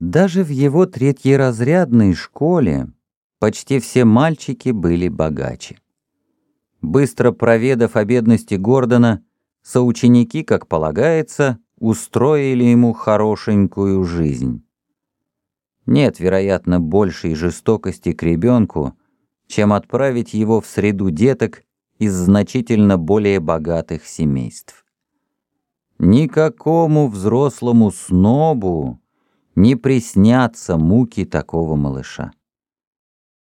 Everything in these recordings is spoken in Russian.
Даже в его третьеразрядной школе почти все мальчики были богаче. Быстро проведав о бедности Гордона, соученики, как полагается, устроили ему хорошенькую жизнь. Нет, вероятно, большей жестокости к ребенку, чем отправить его в среду деток из значительно более богатых семейств. Никакому взрослому снобу не приснятся муки такого малыша.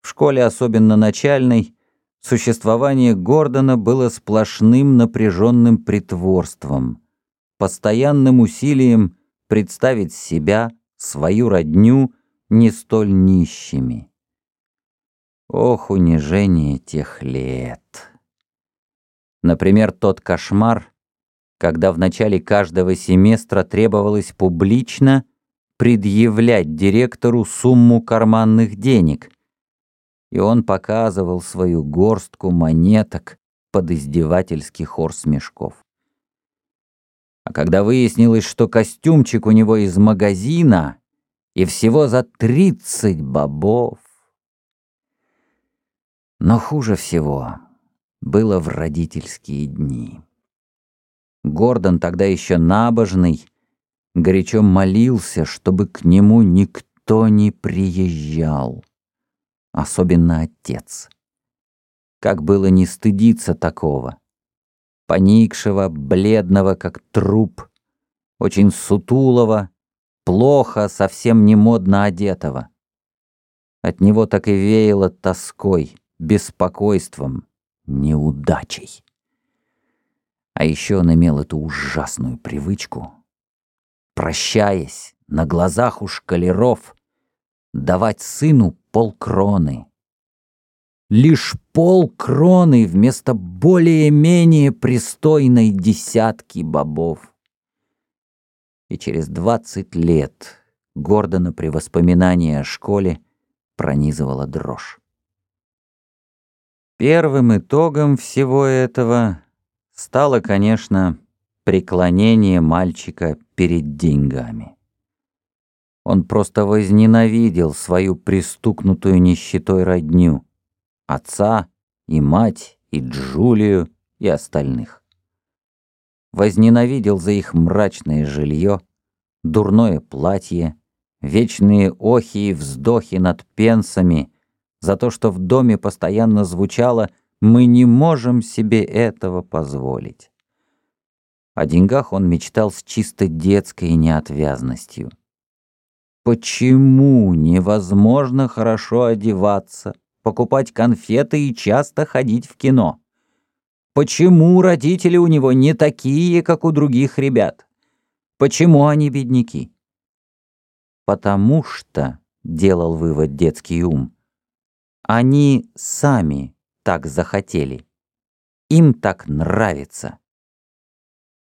В школе, особенно начальной, существование Гордона было сплошным напряженным притворством, постоянным усилием представить себя, свою родню, не столь нищими. Ох, унижение тех лет! Например, тот кошмар, когда в начале каждого семестра требовалось публично предъявлять директору сумму карманных денег, и он показывал свою горстку монеток под издевательский хор смешков. А когда выяснилось, что костюмчик у него из магазина и всего за тридцать бобов. Но хуже всего было в родительские дни. Гордон тогда еще набожный, горячо молился, чтобы к нему никто не приезжал, особенно отец. Как было не стыдиться такого? Поникшего, бледного, как труп, очень сутулого, плохо, совсем не модно одетого. От него так и веяло тоской, беспокойством, неудачей. А еще он имел эту ужасную привычку прощаясь, на глазах у шкалеров, давать сыну полкроны. Лишь полкроны вместо более-менее пристойной десятки бобов. И через двадцать лет Гордона при воспоминании о школе пронизывала дрожь. Первым итогом всего этого стало, конечно, преклонение мальчика перед деньгами. Он просто возненавидел свою пристукнутую нищетой родню, отца и мать, и Джулию, и остальных. Возненавидел за их мрачное жилье, дурное платье, вечные охи и вздохи над пенсами, за то, что в доме постоянно звучало «мы не можем себе этого позволить». О деньгах он мечтал с чисто детской неотвязностью. Почему невозможно хорошо одеваться, покупать конфеты и часто ходить в кино? Почему родители у него не такие, как у других ребят? Почему они бедняки? Потому что, делал вывод детский ум, они сами так захотели. Им так нравится.